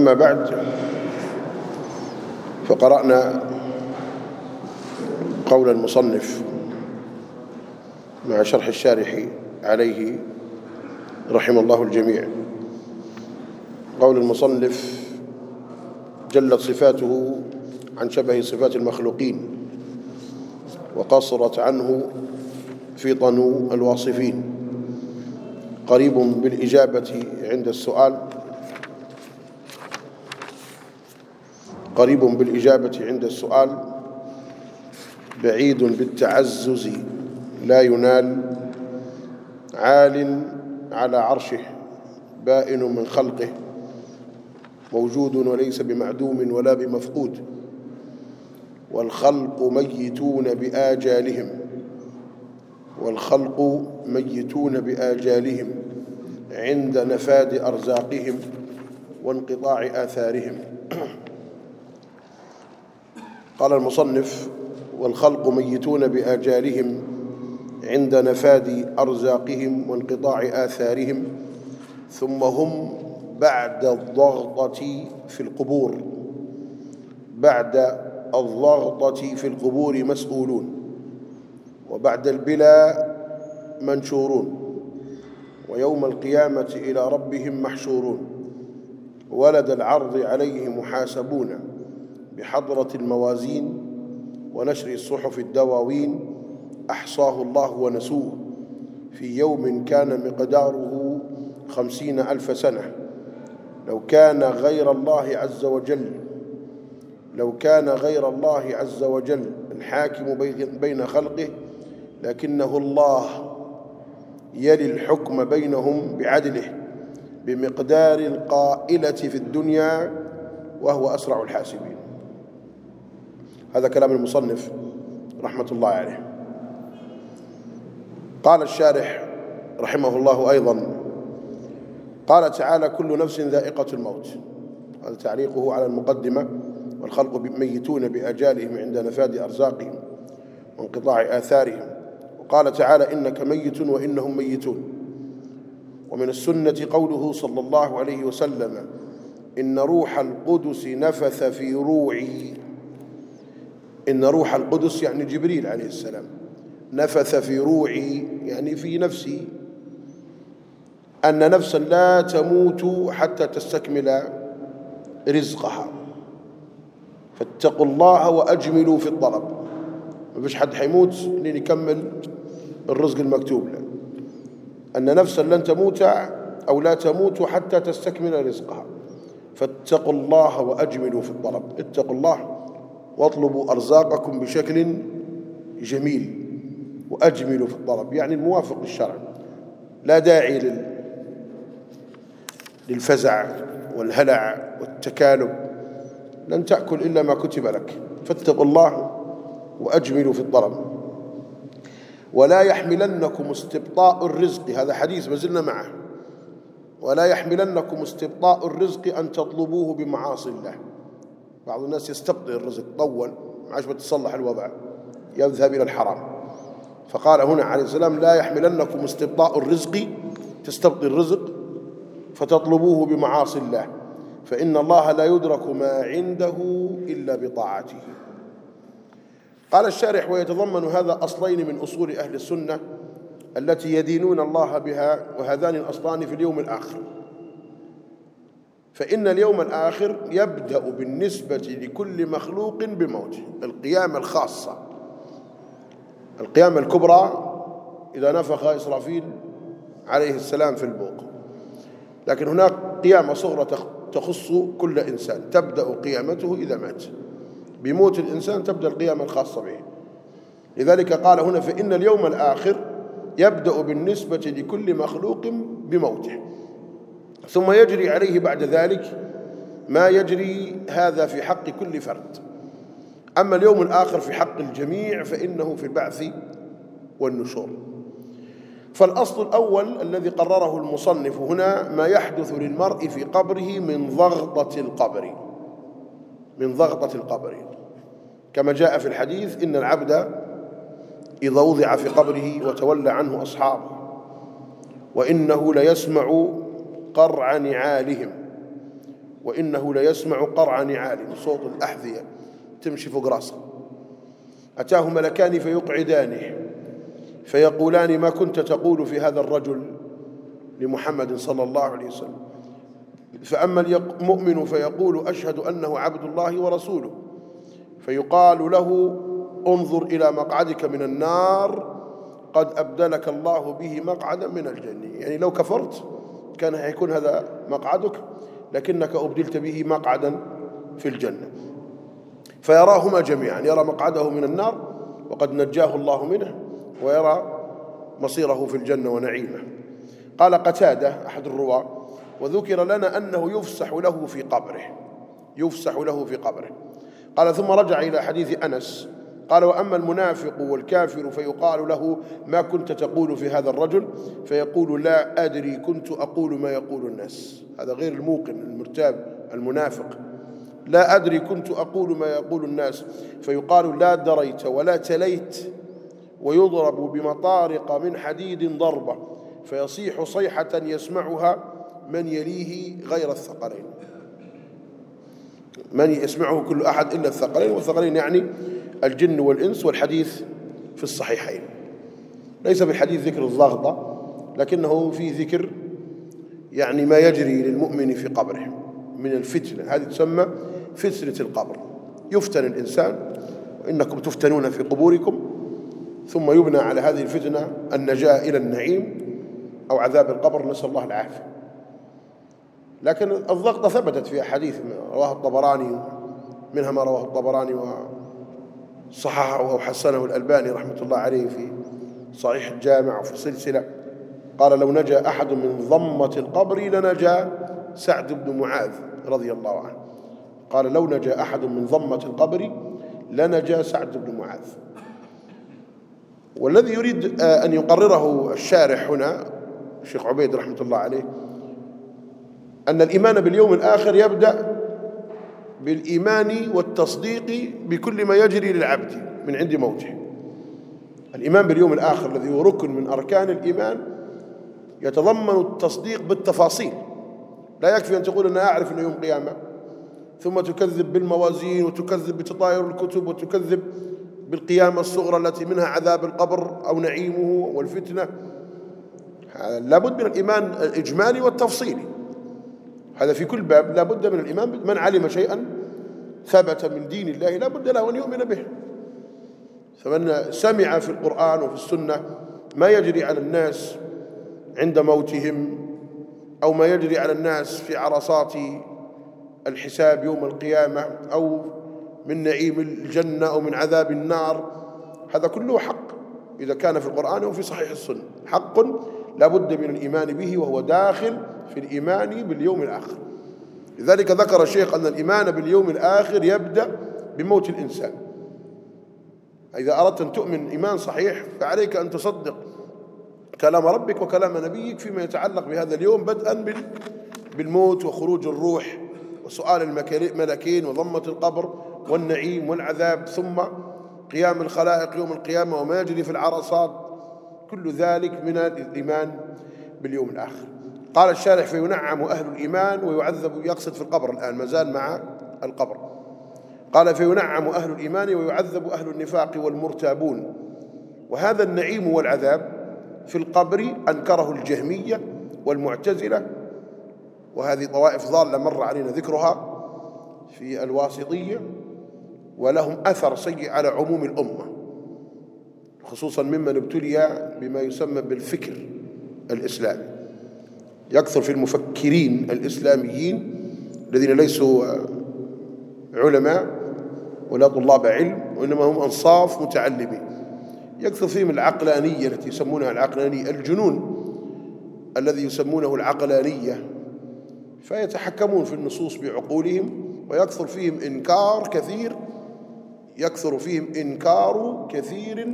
أما بعد فقرأنا قول المصنف مع شرح الشارح عليه رحم الله الجميع. قول المصنف جلت صفاته عن شبه صفات المخلوقين وقصرت عنه فطن الواصفين. قريب بالإجابة عند السؤال قريب بالإجابة عند السؤال بعيد بالتعزز لا ينال عال على عرشه بائن من خلقه موجود وليس بمعدوم ولا بمفقود والخلق ميتون بآجالهم والخلق ميتون بآجالهم عند نفاد أرزاقهم وانقطاع آثارهم. قال المصنف والخلق ميتون بآجالهم عند نفاد أرزاقهم وانقطاع آثارهم ثم هم بعد الضغطة في القبور. بعد الضغطة في القبور مسؤولون وبعد البلا منشورون ويوم القيامة إلى ربهم محشورون. ولد العرض عليه محاسبون. بحضرة الموازين ونشر الصحف الدواوين أحصاه الله ونسوه في يوم كان مقداره خمسين ألف سنة. لو كان غير الله عز وجل لو كان غير الله عز وجل الحاكم بين خلقه لكنه الله يلي الحكم بينهم بعدله بمقدار القائلة في الدنيا وهو أسرع الحاسبين. هذا كلام المصنف رحمة الله عليه. قال الشارح رحمه الله أيضا قال تعالى كل نفس ذائقة الموت هذا تعليقه على المقدمة والخلق ميتون بأجالهم عند نفاد أرزاقهم وانقطاع آثارهم وقال تعالى إنك ميت وإنهم ميتون ومن السنة قوله صلى الله عليه وسلم إن روح القدس نفث في روعي إن روح القدس يعني جبريل عليه السلام. نفث في روعي يعني في نفسي. أن نفسا لا تموت حتى تستكمل رزقها. فاتقوا الله وأجملوا في الطلب. ما فيش حد حيموت لين يكمل الرزق المكتوب له. أن نفسا لن تموت أو لا تموت حتى تستكمل رزقها. فاتقوا الله وأجملوا في الطلب. اتقوا الله واطلبوا أرزاقكم بشكل جميل وأجملوا في الطلب يعني الموافق للشرع لا داعي لل... للفزع والهلع والتكالب لن تأكل إلا ما كتب لك فاتقوا الله وأجملوا في الطلب. ولا يحملنكم استبطاء الرزق هذا حديث ما زلنا معه. ولا يحملنكم استبطاء الرزق أن تطلبوه بمعاصي الله. بعض الناس يستبطئ الرزق طول عاش بتصلح الوضع يذهب إلى الحرام. فقال هنا عليه السلام لا يحملنكم استبطاء الرزق تستبطي الرزق فتطلبوه بمعاصي الله. فإن الله لا يدرك ما عنده إلا بطاعته. قال الشارح ويتضمن هذا أصلين من أصول أهل السنة التي يدينون الله بها وهذان الأصلان في اليوم الآخر. فإن اليوم الآخر يبدأ بالنسبة لكل مخلوق بموته القيامة الخاصة. القيامة الكبرى إذا نفخ إسرافيل عليه السلام في البوق. لكن هناك قيامة صغرى تخص كل إنسان. تبدأ قيامته إذا مات. بموت الإنسان تبدأ القيامة الخاصة به. لذلك قال هنا فإن اليوم الآخر يبدأ بالنسبة لكل مخلوق بموته. ثم يجري عليه بعد ذلك ما يجري هذا في حق كل فرد. أما اليوم الآخر في حق الجميع فإنه في البعث والنشور. فالأصل الأول الذي قرره المصنف هنا ما يحدث للمرء في قبره من ضغطة القبر. من ضغطة القبر. كما جاء في الحديث إن العبد إذا وضع في قبره وتولى عنه أصحابه وإنه ليسمع قرع نعالهم. وإنه ليسمع قرع نعالهم. صوت الأحذية تمشي فوق رأسه. أتاه ملكان فيقعدانه. فيقولان ما كنت تقول في هذا الرجل لمحمد صلى الله عليه وسلم. فأما المؤمن فيقول أشهد أنه عبد الله ورسوله. فيقال له انظر إلى مقعدك من النار. قد أبدلك الله به مقعدا من الجنة. يعني لو كفرت كان حيكون هذا مقعدك لكنك أبدلت به مقعدا في الجنة. فيراهما جميعا يرى مقعده من النار وقد نجاه الله منه ويرى مصيره في الجنة ونعيمه. قال قتادة أحد الرواة وذكر لنا أنه يفسح له في قبره يفسح له في قبره. قال ثم رجع إلى حديث أنس قال وأما المنافق والكافر فيقال له ما كنت تقول في هذا الرجل؟ فيقول لا أدري كنت أقول ما يقول الناس. هذا غير الموقن المرتاب المنافق. لا أدري كنت أقول ما يقول الناس. فيقال لا دريت ولا تليت ويضرب بمطارق من حديد ضربة. فيصيح صيحة يسمعها من يليه غير الثقلين. من يسمعه كل أحد إلا الثقلين؟ والثقلين يعني الجن والإنس والحديث في الصحيحين. ليس بالحديث ذكر الضغطة لكنه في ذكر يعني ما يجري للمؤمن في قبره من الفتنة. هذه تسمى فتنة القبر. يفتن الإنسان وإنكم تفتنون في قبوركم ثم يبنى على هذه الفتنة النجاة إلى النعيم أو عذاب القبر. نسأل الله العافية. لكن الضغطة ثبتت في أحاديث رواه الطبراني منها ما رواه الطبراني وصححه وحسنه الألباني رحمة الله عليه في صحيح الجامع وفي السلسلة قال لو نجا أحد من ضمة القبر لنجا سعد بن معاذ رضي الله عنه. قال لو نجا أحد من ضمة القبر لنجا سعد بن معاذ. والذي يريد أن يقرره الشارح هنا الشيخ عبيد رحمة الله عليه أن الإيمان باليوم الآخر يبدأ بالإيمان والتصديق بكل ما يجري للعبد من عند موته. الإيمان باليوم الآخر الذي هو ركن من أركان الإيمان يتضمن التصديق بالتفاصيل. لا يكفي أن تقول أنا أعرف أنه يوم قيامة ثم تكذب بالموازين وتكذب بتطاير الكتب وتكذب بالقيامة الصغرى التي منها عذاب القبر أو نعيمه والفتنة. لابد من الإيمان الإجمالي والتفصيلي. هذا في كل باب لابد من الإيمان من علم شيئا ثبت من دين الله لابد له أن يؤمن به. فمن سمع في القرآن وفي السنة ما يجري على الناس عند موتهم أو ما يجري على الناس في عرصات الحساب يوم القيامة أو من نعيم الجنة أو من عذاب النار هذا كله حق. إذا كان في القرآن وفي صحيح السنة حق لا بد من الإيمان به وهو داخل في الإيمان باليوم الآخر. لذلك ذكر الشيخ أن الإيمان باليوم الآخر يبدأ بموت الإنسان. إذا أردت أن تؤمن إيمان صحيح فعليك أن تصدق كلام ربك وكلام نبيك فيما يتعلق بهذا اليوم بدءا بالموت وخروج الروح وسؤال الملكين وضمة القبر والنعيم والعذاب ثم قيام الخلائق يوم القيامة وما يجري في العرصات. كل ذلك من الإيمان باليوم الآخر. قال الشارح فينعم أهل الإيمان ويعذب يقصد في القبر الآن ما زال مع القبر. قال فينعم أهل الإيمان ويعذب أهل النفاق والمرتابون. وهذا النعيم والعذاب في القبر أنكره الجهمية والمعتزلة. وهذه طوائف ضالة مر علينا ذكرها في الواسطية. ولهم أثر سيء على عموم الأمة خصوصا ممن ابتلي بما يسمى بالفكر الإسلامي. يكثر في المفكرين الإسلاميين الذين ليسوا علماء ولا طلاب علم وإنما هم أنصاف متعلمين. يكثر فيهم العقلانية التي يسمونها العقلانية الجنون الذي يسمونه العقلانية. فيتحكمون في النصوص بعقولهم ويكثر فيهم إنكار كثير يكثر فيهم إنكار كثير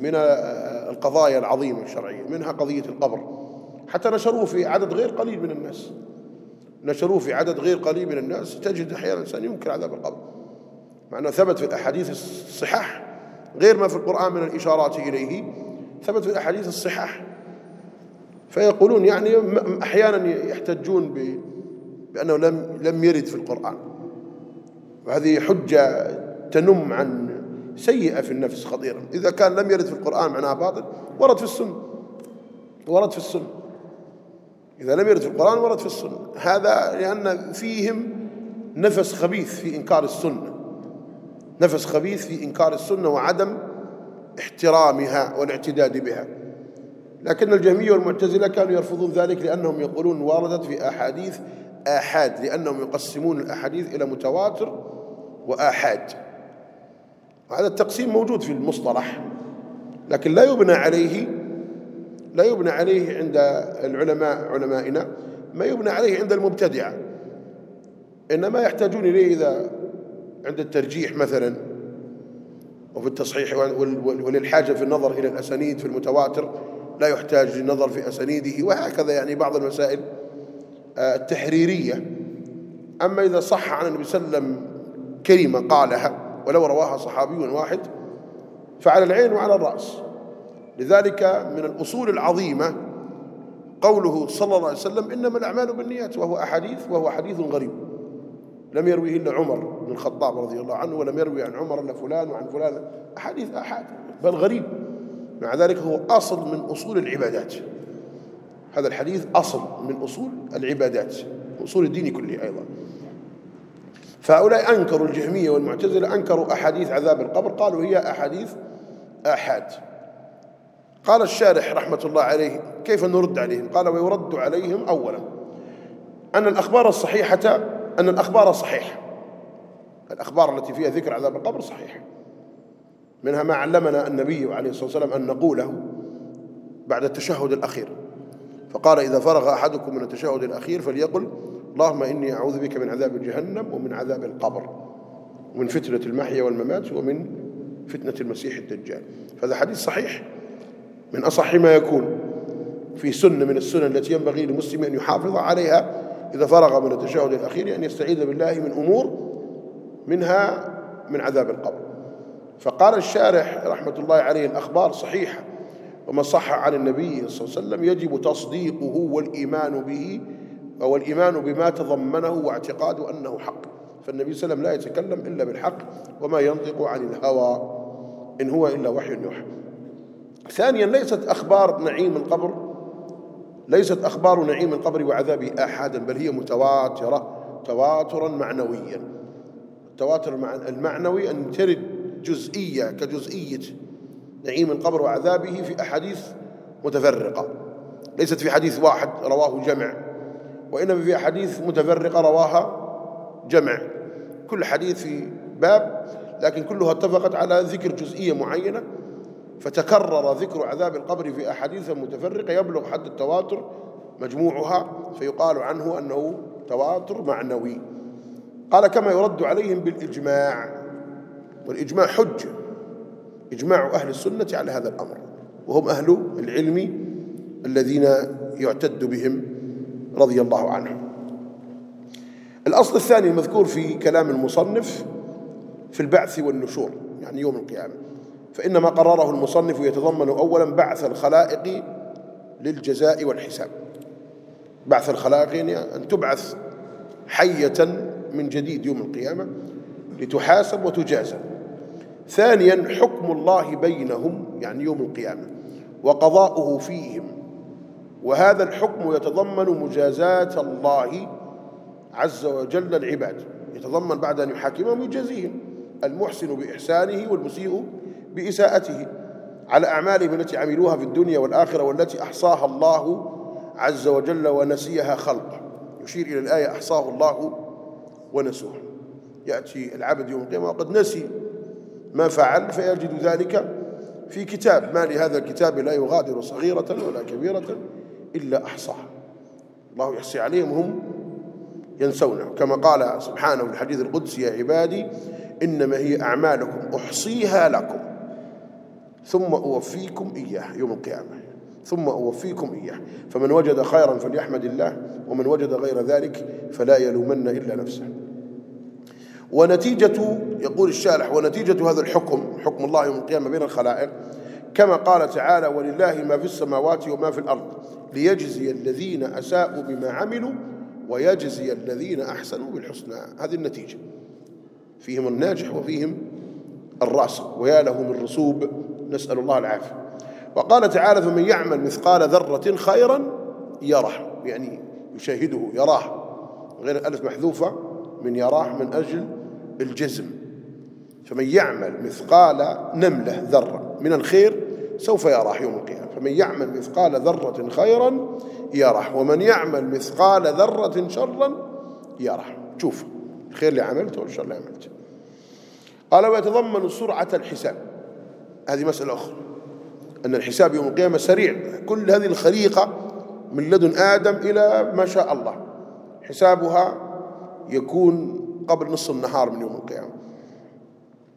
من القضايا العظيمة الشرعية منها قضية القبر. حتى نشروه في عدد غير قليل من الناس. نشروه في عدد غير قليل من الناس. تجد أحيانا الإنسان ينكر عذاب القبر. مع أنه ثبت في الأحاديث الصحاح غير ما في القرآن من الإشارات إليه ثبت في الأحاديث الصحاح. فيقولون يعني أحيانا يحتجون بأنه لم لم يرد في القرآن. وهذه حجة تنم عن سيئة في النفس خطيرة. إذا كان لم يرد في القرآن معناها باطل ورد في السنة. ورد في السنة. إذا لم يرد في القرآن ورد في السنة. هذا لأن فيهم نفس خبيث في إنكار السنة. نفس خبيث في إنكار السنة وعدم احترامها والاعتداد بها. لكن الجهمية والمعتزلة كانوا يرفضون ذلك لأنهم يقولون واردت في أحاديث آحاد لأنهم يقسمون الأحاديث إلى متواتر وآحاد. وهذا التقسيم موجود في المصطلح لكن لا يبنى عليه لا يبنى عليه عند العلماء علمائنا ما يبنى عليه عند المبتدعة إنما يحتاجون إليه إذا عند الترجيح مثلا وفي التصحيح وللحاجة في النظر إلى الأسانيد في المتواتر لا يحتاج للنظر في أسانيده وهكذا يعني بعض المسائل آه، التحريرية. أما إذا صح عن النبي صلى الله عليه وسلم كلمة قالها ولو رواها صحابي واحد فعلى العين وعلى الرأس. لذلك من الأصول العظيمة قوله صلى الله عليه وسلم إنما الأعمال بالنيات وهو أحاديث وهو حديث غريب. لم يرويه إلا عمر بن الخطاب رضي الله عنه ولم يروي عن عمر إلا فلان وعن فلان. أحاديث أحد بل غريب. مع ذلك هو أصل من أصول العبادات. هذا الحديث أصل من أصول العبادات أصول الدين كله أيضا. فهؤلاء أنكروا الجهمية والمعتزلة أنكروا أحاديث عذاب القبر قالوا هي أحاديث آحاد. قال الشارح رحمة الله عليه كيف نرد عليهم؟ قال ويرد عليهم أولا أن الأخبار الصحيحة أن الأخبار صحيحة. الأخبار التي فيها ذكر عذاب القبر صحيحة. منها ما علمنا النبي عليه الصلاة والسلام أن نقوله بعد التشهد الأخير. فقال إذا فرغ أحدكم من التشهد الأخير فليقل اللهم إني أعوذ بك من عذاب جهنم ومن عذاب القبر ومن فتنة المحيا والممات ومن فتنة المسيح الدجال. فهذا حديث صحيح. من أصح ما يكون في سنة من السنن التي ينبغي للمسلم أن يحافظ عليها إذا فرغ من التشهد الأخير أن يستعيذ بالله من أمور منها من عذاب القبر. فقال الشارح رحمة الله عليه الأخبار صحيحة وما صح عن النبي صلى الله عليه وسلم يجب تصديقه والإيمان به والإيمان بما تضمنه واعتقاد أنه حق. فالنبي صلى الله عليه وسلم لا يتكلم إلا بالحق وما ينطق عن الهوى إن هو إلا وحي يوحى. ثانيا ليست أخبار نعيم القبر ليست أخبار نعيم القبر وعذابه آحادا بل هي متواترة تواترا معنويا. التواتر المعنوي أن ترد جزئية كجزئية نعيم القبر وعذابه في أحاديث متفرقة. ليست في حديث واحد رواه جمع وإنما في أحاديث متفرقة رواها جمع. كل حديث في باب لكن كلها اتفقت على ذكر جزئية معينة. فتكرر ذكر عذاب القبر في أحاديث متفرقة يبلغ حد التواتر مجموعها فيقال عنه أنه تواتر معنوي. قال كما يرد عليهم بالإجماع. والإجماع حجة. إجماع أهل السنة على هذا الأمر. وهم أهل العلم الذين يعتد بهم رضي الله عنهم. الأصل الثاني المذكور في كلام المصنف في البعث والنشور يعني يوم القيامة. فإن ما قرره المصنف يتضمن أولا بعث الخلائق للجزاء والحساب. بعث الخلائق يعني أن تبعث حية من جديد يوم القيامة لتحاسب وتجازى. ثانيا حكم الله بينهم يعني يوم القيامة وقضاؤه فيهم. وهذا الحكم يتضمن مجازاة الله عز وجل العباد. يتضمن بعد أن يحاكمهم يجازيهم المحسن بإحسانه والمسيء بإساءته على أعمالهم التي عملوها في الدنيا والآخرة والتي أحصاها الله عز وجل ونسيها خلقه. يشير إلى الآية أحصاه الله ونسوه. يأتي العبد يوم القيامة وقد نسي ما فعل فيجد ذلك في كتاب. ما لهذا الكتاب لا يغادر صغيرة ولا كبيرة إلا أحصاها الله يحصي عليهم هم ينسونه. كما قال سبحانه في الحديث القدسي يا عبادي إنما هي أعمالكم أحصيها لكم. ثم أوفيكم إياه يوم القيامة. ثم أوفيكم إياه. فمن وجد خيرا فليحمد الله ومن وجد غير ذلك فلا يلومن إلا نفسه. ونتيجة يقول الشارح ونتيجة هذا الحكم حكم الله يوم القيامة بين الخلائق كما قال تعالى ولله ما في السماوات وما في الأرض ليجزي الذين أساءوا بما عملوا ويجزي الذين أحسنوا بالحسنى. هذه النتيجة. فيهم الناجح وفيهم الراسخ ويا له من رسوب نسأل الله العافية. وقال تعالى فمن يعمل مثقال ذرة خيرا يره يعني يشاهده يراه. غير الألف محذوفة من يراه من أجل الجزم. فمن يعمل مثقال نملة ذرة من الخير سوف يراه يوم القيامة. فمن يعمل مثقال ذرة خيرا يراه. ومن يعمل مثقال ذرة شرا يراه. شوف الخير اللي عملته والشر اللي عملته. قال ويتضمن سرعة الحساب. هذه مسألة أخرى. أن الحساب يوم القيامة سريع. كل هذه الخليقة من لدن آدم إلى ما شاء الله. حسابها يكون قبل نصف النهار من يوم القيامة.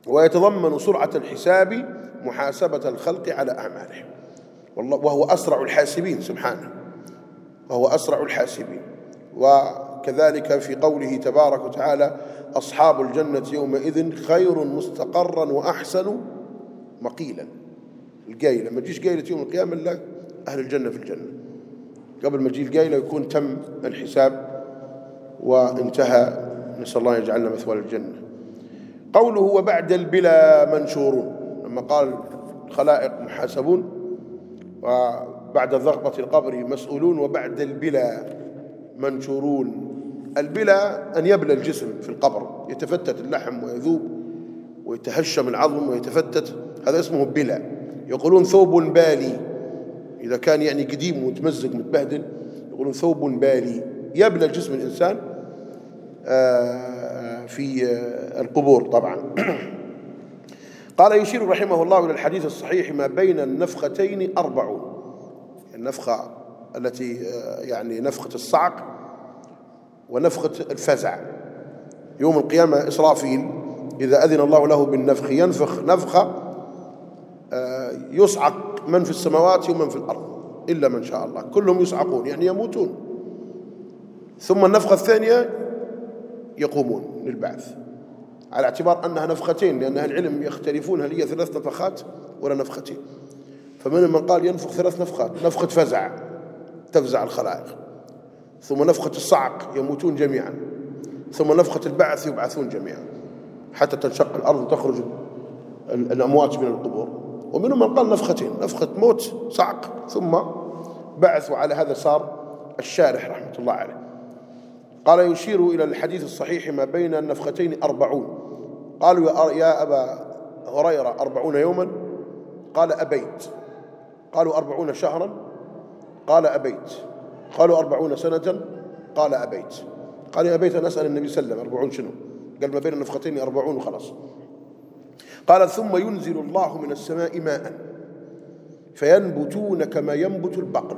ويتضمن سرعة الحساب محاسبة الخلق على أعمالهم. والله وهو أسرع الحاسبين سبحانه. وهو أسرع الحاسبين. وكذلك في قوله تبارك وتعالى أصحاب الجنة يومئذ خير مستقرا وأحسن مقيلا. القايلة ما تجيش قايلة يوم القيامة إلا أهل الجنة في الجنة. قبل ما تجي القايلة يكون تم الحساب وانتهى. نسأل الله يجعلنا مثوى الجنة. قوله وبعد البلا منشورون. لما قال الخلائق محاسبون وبعد ضغطة القبر مسؤولون وبعد البلا منشورون. البلا أن يبلى الجسم في القبر يتفتت اللحم ويذوب ويتهشم العظم ويتفتت. هذا اسمه بلا. يقولون ثوب بالي. إذا كان يعني قديم ومتمزق متبهدل يقولون ثوب بالي. يبلى جسم الإنسان آه، في آه، القبور طبعا. قال يشير رحمه الله إلى الحديث الصحيح ما بين النفختين أربعون النفخة التي آه، يعني نفخة الصعق ونفخة الفزع. يوم القيامة إسرافيل إذا أذن الله له بالنفخ ينفخ نفخة يصعق من في السماوات ومن في الأرض إلا من شاء الله. كلهم يصعقون يعني يموتون. ثم النفخة الثانية يقومون للبعث. على اعتبار أنها نفختين لأن أهل العلم يختلفون هل هي ثلاث نفخات ولا نفختين. فمن من قال ينفخ ثلاث نفخات نفخة فزع تفزع الخلائق. ثم نفخة الصعق يموتون جميعا. ثم نفخة البعث يبعثون جميعا. حتى تنشق الأرض وتخرج الأموات من القبور. ومنهم من قال نفختين نفخة موت صعق ثم بعث وعلى هذا صار الشارح رحمة الله عليه. قال يشير إلى الحديث الصحيح ما بين النفختين أربعون. قالوا يا أبا هريرة أربعون يوما؟ قال أبيت. قالوا أربعون شهرا؟ قال أبيت. قالوا أربعون سنة؟ قال أبيت. قال أبيت أن أسأل النبي صلى الله عليه وسلم أربعون شنو؟ قال ما بين النفختين أربعون وخلاص. قال ثم ينزل الله من السماء ماء فينبتون كما ينبت البقل.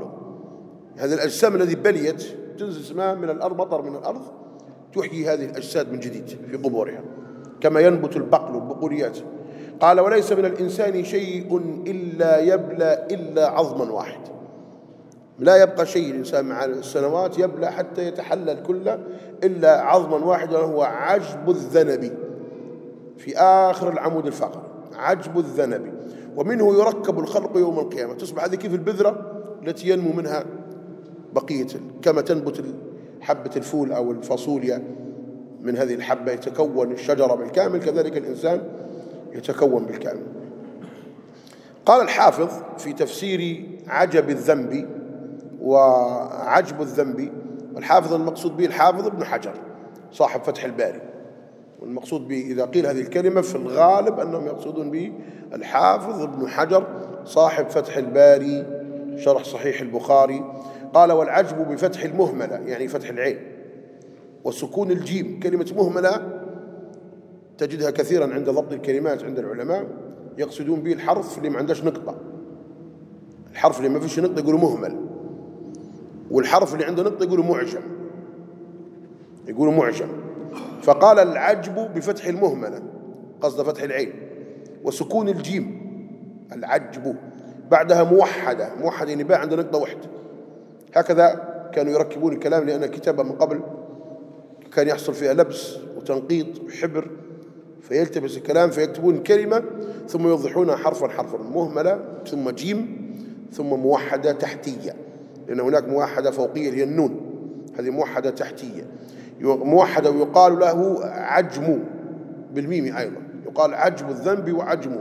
هذا الأجسام الذي بليت تنزل ماء من الأرض مطر من الأرض تحيي هذه الأجساد من جديد في قبورها كما ينبت البقل البقوليات قال وليس من الإنسان شيء إلا يبلى إلا عظما واحد. لا يبقى شيء الإنسان مع السنوات يبلى حتى يتحلل كله إلا عظما واحدا وهو عجب الذنب. في آخر العمود الفقري عجب الذنب. ومنه يركب الخلق يوم القيامة. تصبح هذه كيف البذرة التي ينمو منها بقية كما تنبت حبة الفول أو الفاصوليا من هذه الحبة يتكون الشجرة بالكامل. كذلك الإنسان يتكون بالكامل. قال الحافظ في تفسير عجب الذنب وعجب الذنب الحافظ المقصود به الحافظ ابن حجر صاحب فتح الباري. والمقصود به إذا قيل هذه الكلمة في الغالب أنهم يقصدون به الحافظ ابن حجر صاحب فتح الباري شرح صحيح البخاري قال والعجب بفتح المهملة. يعني فتح العين. وسكون الجيم. كلمة مهملة تجدها كثيرا عند ضبط الكلمات عند العلماء يقصدون به الحرف اللي ما عندهش نقطة. الحرف اللي ما فيش نقطة يقولوا مهمل. والحرف اللي عنده نقطة يقولوا معجم. يقولوا معجم. فقال العجب بفتح المهملة قصد فتح العين وسكون الجيم. العجب بعدها موحدة موحدة يعني باء عند نقطة واحدة هكذا كانوا يركبون الكلام لأن كتابة من قبل كان يحصل فيها لبس وتنقيط وحبر. فيلتبس الكلام فيكتبون كلمة ثم يوضحونها حرفا حرفا مهملة ثم جيم ثم موحدة تحتية. لأن هناك موحدة فوقية هي النون. هذه موحدة تحتية. موحدة ويقال له عجم بالميم أيضا. يقال عجم الذنب وعجم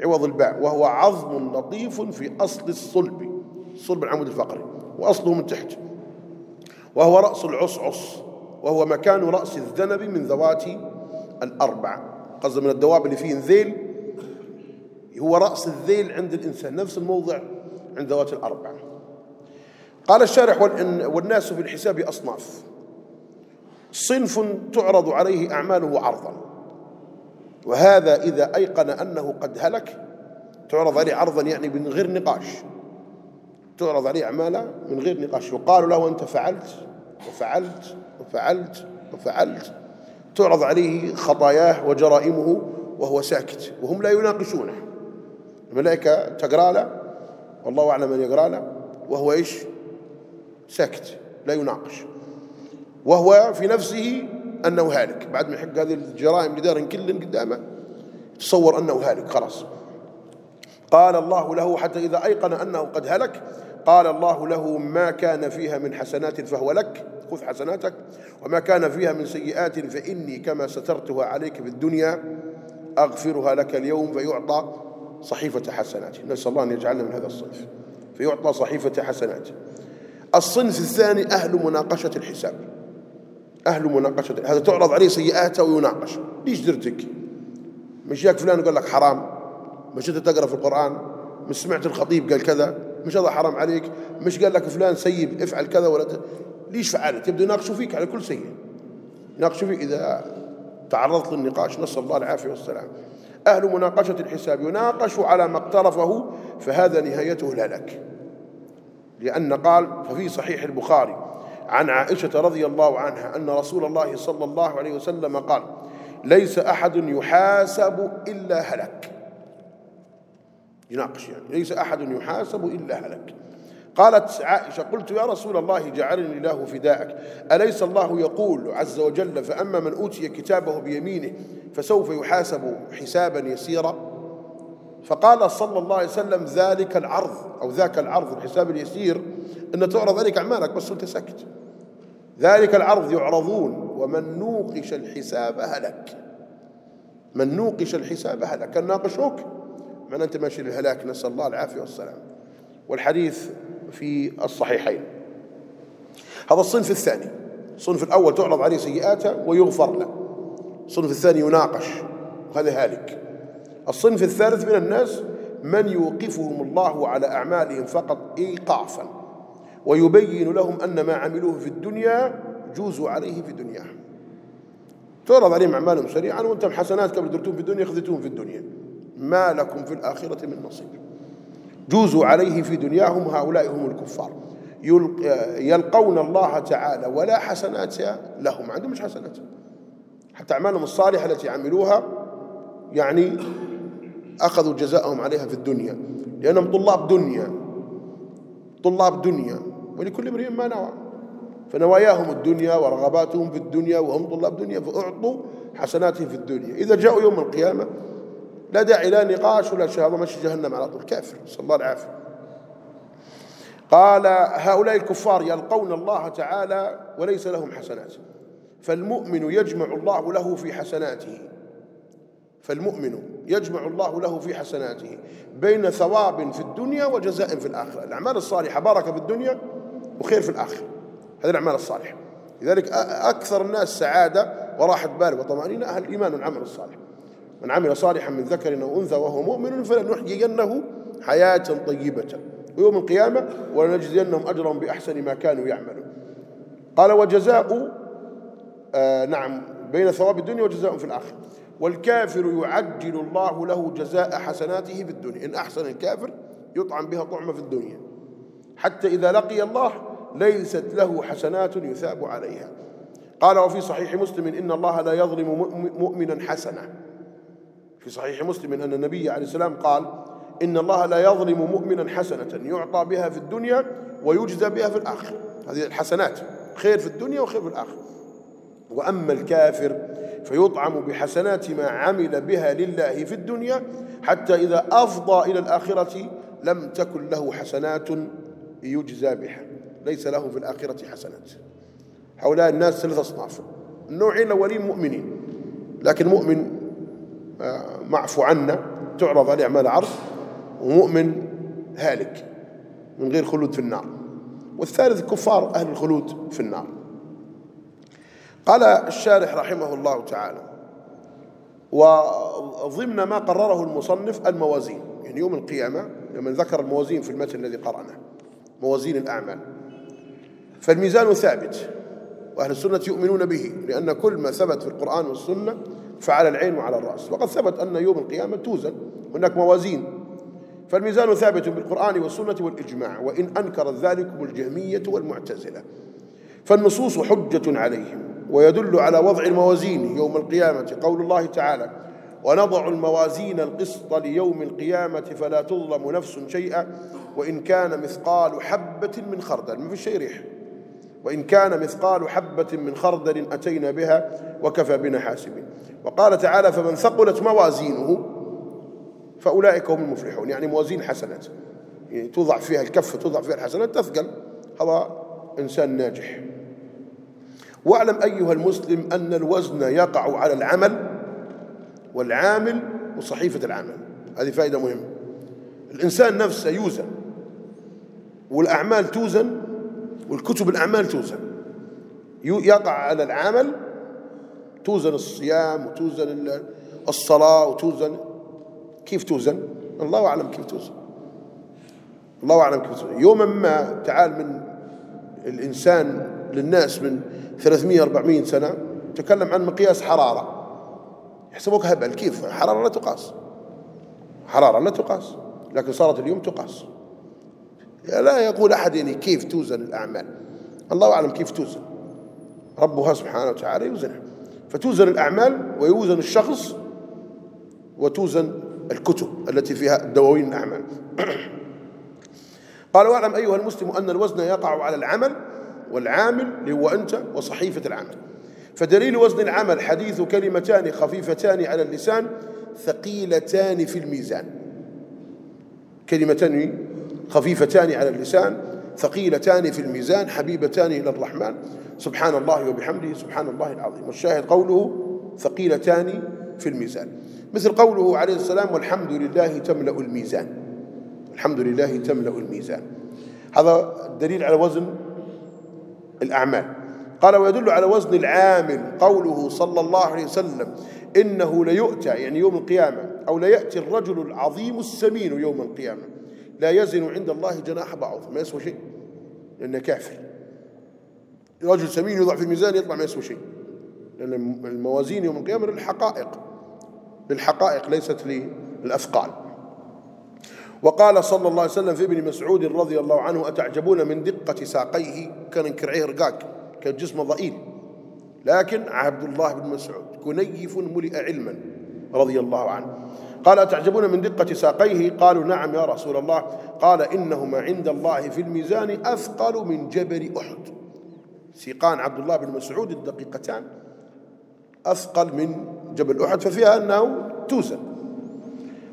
عوض الباء وهو عظم لطيف في أصل الصلب صلب العمود الفقري وأصله من تحت. وهو رأس العصعص وهو مكان رأس الذنب من ذوات الأربع. قصد من الدواب اللي فيه ذيل هو رأس الذيل عند الإنسان نفس الموضع عند ذوات الأربع. قال الشارح والناس في الحساب أصناف. صنف تعرض عليه أعماله عرضا. وهذا إذا أيقن أنه قد هلك تعرض عليه عرضا يعني من غير نقاش. تعرض عليه أعماله من غير نقاش. يقال له أنت فعلت وفعلت وفعلت وفعلت. تعرض عليه خطاياه وجرائمه وهو ساكت وهم لا يناقشونه. الملائكة تقرأ له والله أعلم من يقرأ له وهو إيش؟ ساكت لا يناقش. وهو في نفسه أنه هالك. بعد ما يحق هذه الجرائم اللي دار كل قدامه تصور أنه هالك خلاص. قال الله له حتى إذا أيقن أنه قد هلك قال الله له ما كان فيها من حسنات فهو لك خذ حسناتك وما كان فيها من سيئات فإني كما سترتها عليك في الدنيا أغفرها لك اليوم فيعطى صحيفة حسنات. نسأل الله أن يجعلنا من هذا الصنف فيعطى صحيفة حسنات. الصنف الثاني أهل مناقشة الحساب. أهل مناقشة. هذا تعرض عليه سيئاته ويناقش ليش درتك مش جاك فلان يقول لك حرام؟ مش أنت تقرأ في القرآن؟ مش سمعت الخطيب قال كذا؟ مش هذا حرام عليك؟ مش قال لك فلان سيب افعل كذا ولا ت... ليش فعلت؟ يبدو يناقشوا فيك على كل سيء يناقشوا فيك إذا تعرضت للنقاش. نسأل الله العافية والسلام. أهل مناقشة الحساب يناقش على ما اقترفه فهذا نهايته الهلاك لأن قال ففي صحيح البخاري عن عائشة رضي الله عنها أن رسول الله صلى الله عليه وسلم قال ليس أحد يحاسب إلا هلك. يناقش يعني. ليس أحد يحاسب إلا هلك. قالت عائشة قلت يا رسول الله جعلني الله فداءك. أليس الله يقول عز وجل فأما من أوتي كتابه بيمينه فسوف يحاسب حسابا يسيرا؟ فقال صلى الله عليه وسلم ذلك العرض أو ذاك العرض الحساب اليسير أن تعرض عليك أعمالك بس أنت سكت ذلك العرض يعرضون. ومن نوقش الحساب هلك. من نوقش الحساب هلك. كان ناقشوك؟ من أنت ماشي للهلاك نسأل الله العافية والسلام. والحديث في الصحيحين. هذا الصنف الثاني. الصنف الأول تعرض عليه سيئاته ويغفر له. الصنف الثاني يناقش وهذا هالك. الصنف الثالث من الناس من يوقفهم الله على أعمالهم فقط إيقافا. ويبين لهم أن ما عملوه في الدنيا جوزوا عليه في دنياهم تعرض عليهم أعمالهم سريعا وأنتم حسنات قبل درتون في الدنيا خذتون في الدنيا. ما لكم في الآخرة من نصيب. جوزوا عليه في دنياهم هؤلاء هم الكفار. يلقون الله تعالى ولا حسنات لهم. ما عندهم مش حسنات. حتى أعمالهم الصالحة التي عملوها يعني أخذوا جزاءهم عليها في الدنيا. لأنهم طلاب دنيا. طلاب دنيا. ولكل امرئ ما نوى. فنواياهم الدنيا ورغباتهم في الدنيا وهم طلاب دنيا فأعطوا حسناتهم في الدنيا. إذا جاءوا يوم القيامة لا داعي لا نقاش ولا هذا مشي جهنم على طول. كافر صلى الله العافية. قال هؤلاء الكفار يلقون الله تعالى وليس لهم حسنات. فالمؤمن يجمع الله له في حسناته. فالمؤمن يجمع الله له في حسناته بين ثواب في الدنيا وجزاء في الآخرة. الأعمال الصالحة بركة في الدنيا وخير في الآخرة. هذه الأعمال الصالحة. لذلك أكثر الناس سعادة وراحة بال وطمأنينة أهل الإيمان والعمل الصالح. من عمل صالحا من ذكر أو أنثى وهو مؤمن فلنحيينه حياة طيبة. ويوم القيامة ولنجزينهم أجرهم بأحسن ما كانوا يعملون. قال وجزاء آه نعم بين ثواب الدنيا وجزاء في الآخرة. والكافر يعجل الله له جزاء حسناته في الدنيا. إن أحسن الكافر يطعم بها طعمة في الدنيا. حتى إذا لقي الله ليست له حسنات يثاب عليها. قال وفي صحيح مسلم إن الله لا يظلم مؤمنا حسنة في صحيح مسلم أن النبي عليه السلام قال إن الله لا يظلم مؤمنا حسنة يعطى بها في الدنيا ويجزى بها في الآخرة. هذه الحسنات خير في الدنيا وخير في الآخرة. وأما الكافر فيطعم بحسنات ما عمل بها لله في الدنيا حتى إذا أفضى إلى الآخرة لم تكن له حسنات يجزى بها. ليس له في الآخرة حسنات. هؤلاء الناس ثلاث أصناف. النوعين الأولين مؤمنين لكن مؤمن آه، معفو عنا تعرض عليه أعمال عرض ومؤمن هالك من غير خلود في النار. والثالث كفار أهل الخلود في النار. قال الشارح رحمه الله تعالى وضمن ما قرره المصنف الموازين يعني يوم القيامة لما ذكر الموازين في المتن الذي قرأناه موازين الأعمال. فالميزان ثابت وأهل السنة يؤمنون به لأن كل ما ثبت في القرآن والسنة فعلى العين وعلى الرأس. وقد ثبت أن يوم القيامة توزن هناك موازين. فالميزان ثابت بالقرآن والسنة والإجماع وإن أنكر ذلك الجهمية والمعتزلة. فالنصوص حجة عليهم ويدل على وضع الموازين يوم القيامة. قول الله تعالى ونضع الموازين القسط ليوم القيامة فلا تظلم نفس شيئا وإن كان مثقال حبة من خردل. ما في شيء ريح وإن كان مثقال حبة من خردل أتينا بها وكفى بنا حاسبين. وقال تعالى فمن ثقلت موازينه فأولئك هم المفلحون. يعني موازين حسنات. يعني توضع فيها الكفة توضع فيها الحسنات تثقل. هذا إنسان ناجح. واعلم أيها المسلم أن الوزن يقع على العمل والعامل وصحيفة العمل. هذه فائدة مهمة. الإنسان نفسه يوزن والأعمال توزن والكتب الأعمال توزن. يقع على العمل توزن الصيام وتوزن الصلاة وتوزن. كيف توزن؟ الله أعلم كيف توزن. الله أعلم كيف توزن. يوما ما تعال من الإنسان للناس من 300 400 سنة تكلم عن مقياس حرارة. يحسبوك هبل. كيف؟ حرارة لا تقاس. حرارة لا تقاس. لكن صارت اليوم تقاس. لا يقول أحد يعني كيف توزن الأعمال. الله أعلم كيف توزن. ربها سبحانه وتعالى يوزنها. فتوزن الأعمال ويوزن الشخص وتوزن الكتب التي فيها دواوين الأعمال. قال واعلم أيها المسلم أن الوزن يقع على العمل والعامل اللي هو أنت وصحيفة العمل. فدليل وزن العمل حديث كلمتان خفيفتان على اللسان ثقيلتان في الميزان. كلمتان خفيفتان على اللسان ثقيلتان في الميزان حبيبتان إلى الرحمن. سبحان الله وبحمده سبحان الله العظيم. والشاهد قوله ثقيلتان في الميزان. مثل قوله عليه السلام والحمد لله تملأ الميزان. الحمد لله تملأ الميزان. هذا دليل على وزن الأعمال. قال ويدل على وزن العامل قوله صلى الله عليه وسلم إنه ليؤتى يعني يوم القيامة أو ليأتي الرجل العظيم السمين يوم القيامة. لا يزن عند الله جناح بعض ما يسوى شيء لأنه كافر. رجل سمين يوضع في الميزان يطلع ما يسوى شيء. لأن الموازين يوم القيامة للحقائق. للحقائق ليست للأثقال. وقال صلى الله عليه وسلم في ابن مسعود رضي الله عنه أتعجبون من دقة ساقيه؟ كان انكرعيه رقاق كان جسمه ضئيل. لكن عبد الله بن مسعود كنيف ملئ علما رضي الله عنه. قال أتعجبون من دقة ساقيه؟ قالوا نعم يا رسول الله. قال إنهما عند الله في الميزان أثقل من جبل أحد. سيقان عبد الله بن مسعود الدقيقتان. أثقل من جبل أحد ففيها أنه توزن.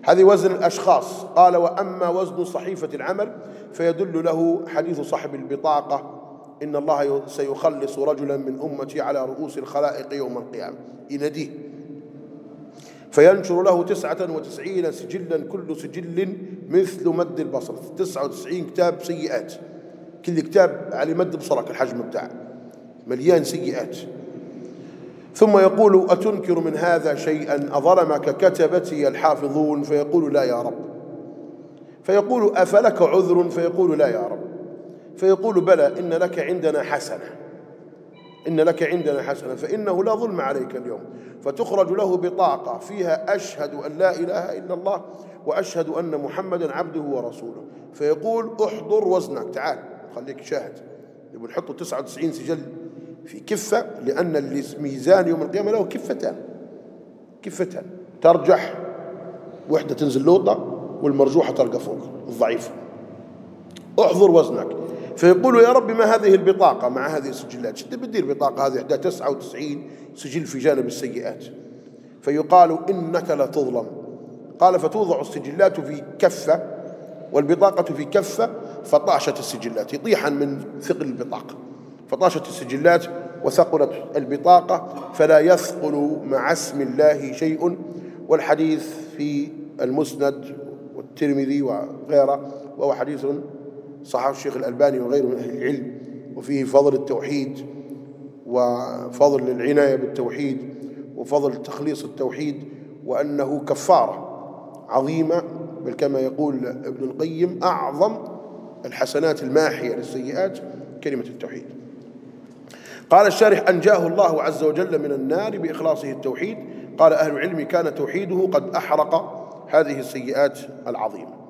هذه وزن الأشخاص. قال وأما وزن صحيفة العمل فيدل له حديث صاحب البطاقة. إن الله سيخلص رجلا من أمتي على رؤوس الخلائق يوم القيامة. يناديه. فينشر له تسعة وتسعين سجلا كل سجل مثل مد البصر. تسعة وتسعين كتاب سيئات. كل كتاب على مد بصرك الحجم بتاعه. مليان سيئات. ثم يقول أتنكر من هذا شيئا؟ أظلمك كتبتي الحافظون؟ فيقول لا يا رب. فيقول أفلك عذر؟ فيقول لا يا رب. فيقول بلى إن لك عندنا حسنة. إن لك عندنا حسنة فإنه لا ظلم عليك اليوم. فتخرج له بطاقة فيها أشهد أن لا إله إلا الله وأشهد أن محمدا عبده ورسوله. فيقول احضر وزنك. تعال خليك شاهد. يقول حطوا 99 سجل في كفة لأن الميزان يوم القيامة له كفتان. كفتان. ترجح وحدة تنزل لوطة والمرجوحة تلقى فوق الضعيفة. احضر وزنك. فيقول يا رب ما هذه البطاقة مع هذه السجلات؟ شد بتدير بطاقة هذه؟ إحدى 99 سجل في جانب السيئات. فيقال إنك لا تظلم قال فتوضع السجلات في كفة والبطاقة في كفة فطاشت السجلات يطيحا من ثقل البطاقة. فطاشت السجلات وثقلت البطاقة فلا يثقل مع اسم الله شيء. والحديث في المسند والترمذي وغيره وهو حديث صححه الشيخ الألباني وغيره من أهل العلم وفيه فضل التوحيد وفضل العناية بالتوحيد وفضل تخليص التوحيد وأنه كفارة عظيمة بل كما يقول ابن القيم أعظم الحسنات الماحية للسيئات كلمة التوحيد. قال الشارح أنجاه الله عز وجل من النار بإخلاصه التوحيد. قال أهل العلم كان توحيده قد أحرق هذه السيئات العظيمة.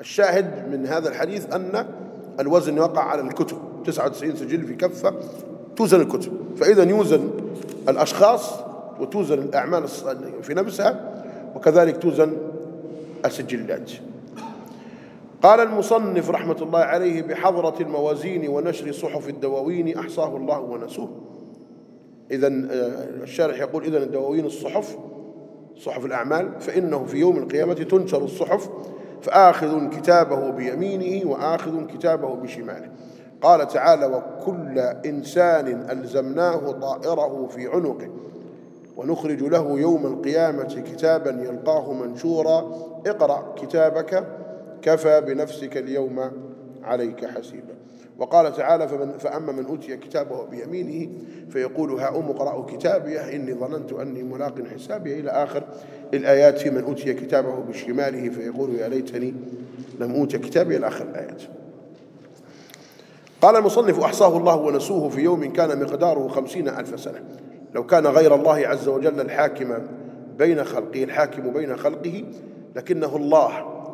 الشاهد من هذا الحديث أن الوزن يقع على الكتب. 99 سجل في كفة توزن الكتب. فإذا يوزن الأشخاص وتوزن الأعمال في نفسها وكذلك توزن السجلات. قال المصنف رحمة الله عليه بحضرة الموازين ونشر صحف الدواوين أحصاه الله ونسوه. إذا آه، الشارح يقول إذا الدواوين الصحف صحف الأعمال فإنه في يوم القيامة تنشر الصحف فآخذ كتابه بيمينه وآخذ كتابه بشماله. قال تعالى وكل إنسان ألزمناه طائره في عنقه. ونخرج له يوم القيامة كتابا يلقاه منشورا اقرأ كتابك كفى بنفسك اليوم عليك حسيبا. وقال تعالى فمن فأما من أوتي كتابه بيمينه فيقول هاؤم اقرأوا كتابي. إني ظننت أني ملاق حسابي إلى آخر. الآيات في من أوتي كتابه بشماله فيقول يا ليتني لم أوت كتابي إلى آخر الآيات. قال المصنف أحصاه الله ونسوه في يوم كان مقداره خمسين ألف سنة. لو كان غير الله عز وجل الحاكم بين خلقه الحاكم بين خلقه لكنه الله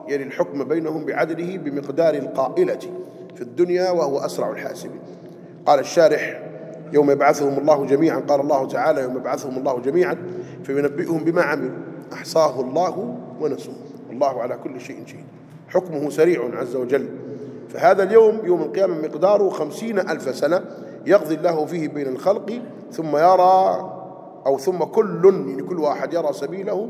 يلي الحكم بينهم بعدله بمقدار القائلة في الدنيا وهو أسرع الحاسبين قال الشارح يوم يبعثهم الله جميعا قال الله تعالى يوم يبعثهم الله جميعا فينبئهم بما عملوا. أحصاه الله ونسوه. الله على كل شيء شهيد. حكمه سريع عز وجل. فهذا اليوم يوم القيامة مقداره خمسين ألف سنة يقضي الله فيه بين الخلق ثم يرى أو ثم كل يعني كل واحد يرى سبيله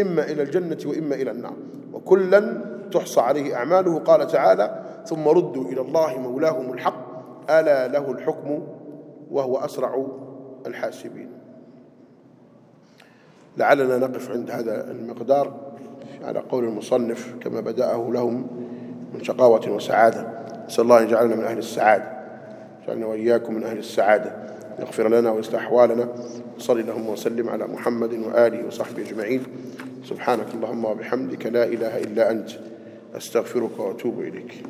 إما إلى الجنة وإما إلى النار. وكلا تحصى عليه أعماله. قال تعالى ثم ردوا إلى الله مولاهم الحق. ألا له الحكم وهو أسرع الحاسبين. لعلنا نقف عند هذا المقدار على قول المصنف كما بدأه لهم من شقاوة وسعادة. نسأل الله أن يجعلنا من أهل السعادة جعلنا وإياكم من أهل السعادة. يغفر لنا ويصلح أحوالنا. صلى اللهم وسلم على محمد وآله وصحبه أجمعين. سبحانك اللهم وبحمدك لا إله إلا أنت. أستغفرك وأتوب إليك.